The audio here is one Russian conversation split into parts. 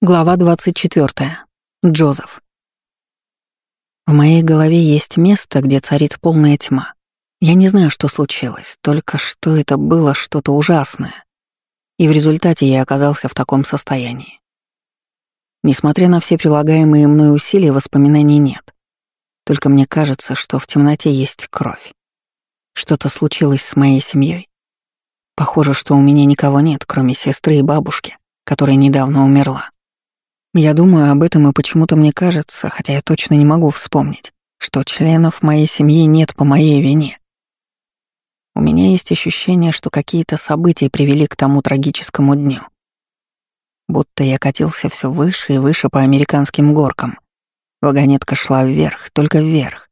Глава 24. Джозеф. В моей голове есть место, где царит полная тьма. Я не знаю, что случилось, только что это было что-то ужасное. И в результате я оказался в таком состоянии. Несмотря на все прилагаемые мной усилия, воспоминаний нет. Только мне кажется, что в темноте есть кровь. Что-то случилось с моей семьей. Похоже, что у меня никого нет, кроме сестры и бабушки, которая недавно умерла. Я думаю об этом, и почему-то мне кажется, хотя я точно не могу вспомнить, что членов моей семьи нет по моей вине. У меня есть ощущение, что какие-то события привели к тому трагическому дню. Будто я катился все выше и выше по американским горкам. Вагонетка шла вверх, только вверх,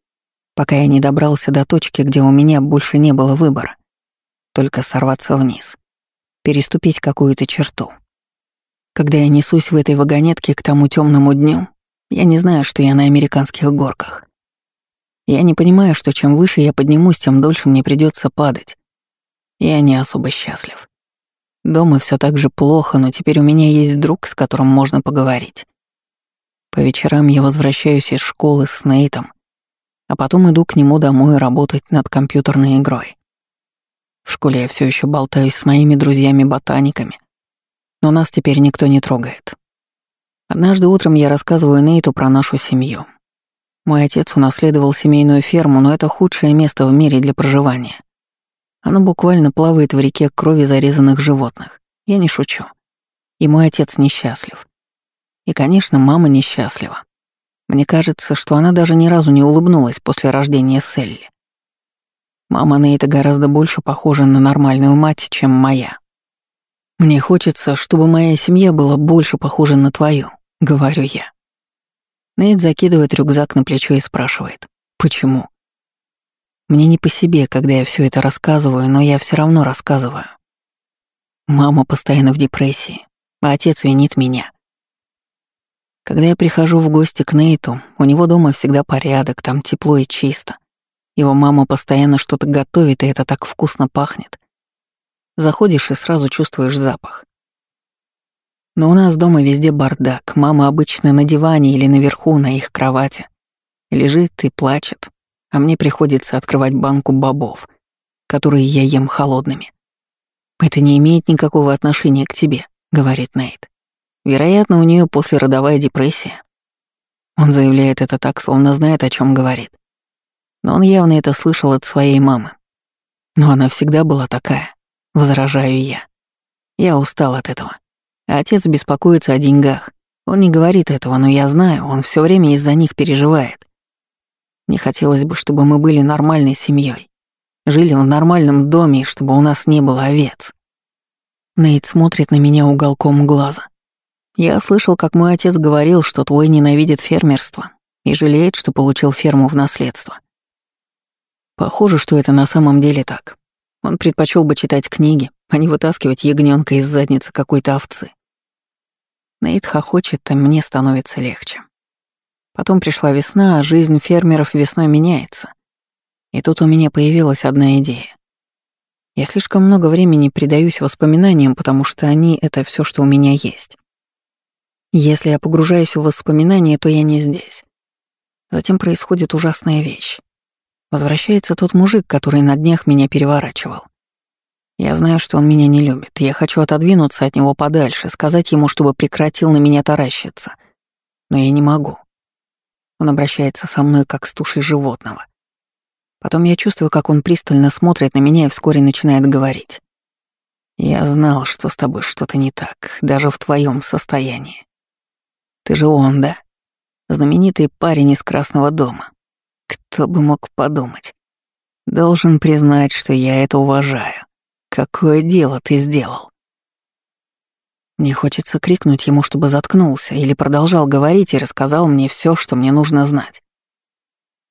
пока я не добрался до точки, где у меня больше не было выбора. Только сорваться вниз, переступить какую-то черту. Когда я несусь в этой вагонетке к тому темному дню, я не знаю, что я на американских горках. Я не понимаю, что чем выше я поднимусь, тем дольше мне придется падать. Я не особо счастлив. Дома все так же плохо, но теперь у меня есть друг, с которым можно поговорить. По вечерам я возвращаюсь из школы с Нейтом, а потом иду к нему домой работать над компьютерной игрой. В школе я все еще болтаюсь с моими друзьями-ботаниками, но нас теперь никто не трогает. Однажды утром я рассказываю Нейту про нашу семью. Мой отец унаследовал семейную ферму, но это худшее место в мире для проживания. Оно буквально плавает в реке крови зарезанных животных. Я не шучу. И мой отец несчастлив. И, конечно, мама несчастлива. Мне кажется, что она даже ни разу не улыбнулась после рождения Селли. Мама Нейта гораздо больше похожа на нормальную мать, чем моя. «Мне хочется, чтобы моя семья была больше похожа на твою», — говорю я. Нейт закидывает рюкзак на плечо и спрашивает, «Почему?» Мне не по себе, когда я все это рассказываю, но я все равно рассказываю. Мама постоянно в депрессии, а отец винит меня. Когда я прихожу в гости к Нейту, у него дома всегда порядок, там тепло и чисто. Его мама постоянно что-то готовит, и это так вкусно пахнет. Заходишь и сразу чувствуешь запах. Но у нас дома везде бардак. Мама обычно на диване или наверху на их кровати. Лежит и плачет, а мне приходится открывать банку бобов, которые я ем холодными. «Это не имеет никакого отношения к тебе», — говорит Нейт. «Вероятно, у нее послеродовая депрессия». Он заявляет это так, словно знает, о чем говорит. Но он явно это слышал от своей мамы. Но она всегда была такая. Возражаю я. Я устал от этого. Отец беспокоится о деньгах. Он не говорит этого, но я знаю, он все время из-за них переживает. Не хотелось бы, чтобы мы были нормальной семьей, жили в нормальном доме, чтобы у нас не было овец. Нейт смотрит на меня уголком глаза. Я слышал, как мой отец говорил, что твой ненавидит фермерство и жалеет, что получил ферму в наследство. Похоже, что это на самом деле так. Он предпочел бы читать книги, а не вытаскивать ягненка из задницы какой-то овцы. Нейт хохочет, а мне становится легче. Потом пришла весна, а жизнь фермеров весной меняется. И тут у меня появилась одна идея. Я слишком много времени предаюсь воспоминаниям, потому что они — это все, что у меня есть. Если я погружаюсь в воспоминания, то я не здесь. Затем происходит ужасная вещь. Возвращается тот мужик, который на днях меня переворачивал. Я знаю, что он меня не любит. Я хочу отодвинуться от него подальше, сказать ему, чтобы прекратил на меня таращиться. Но я не могу. Он обращается со мной, как с тушей животного. Потом я чувствую, как он пристально смотрит на меня и вскоре начинает говорить. «Я знал, что с тобой что-то не так, даже в твоем состоянии. Ты же он, да? Знаменитый парень из Красного дома. Кто бы мог подумать? Должен признать, что я это уважаю. Какое дело ты сделал? Мне хочется крикнуть ему, чтобы заткнулся, или продолжал говорить и рассказал мне все, что мне нужно знать.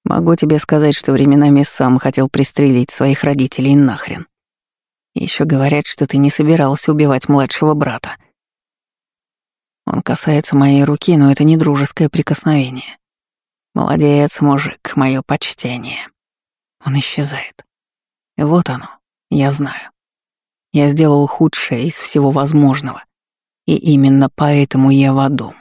Могу тебе сказать, что временами сам хотел пристрелить своих родителей нахрен. Еще говорят, что ты не собирался убивать младшего брата. Он касается моей руки, но это не дружеское прикосновение. Молодец, мужик, мое почтение. Он исчезает. Вот оно, я знаю. Я сделал худшее из всего возможного. И именно поэтому я в аду.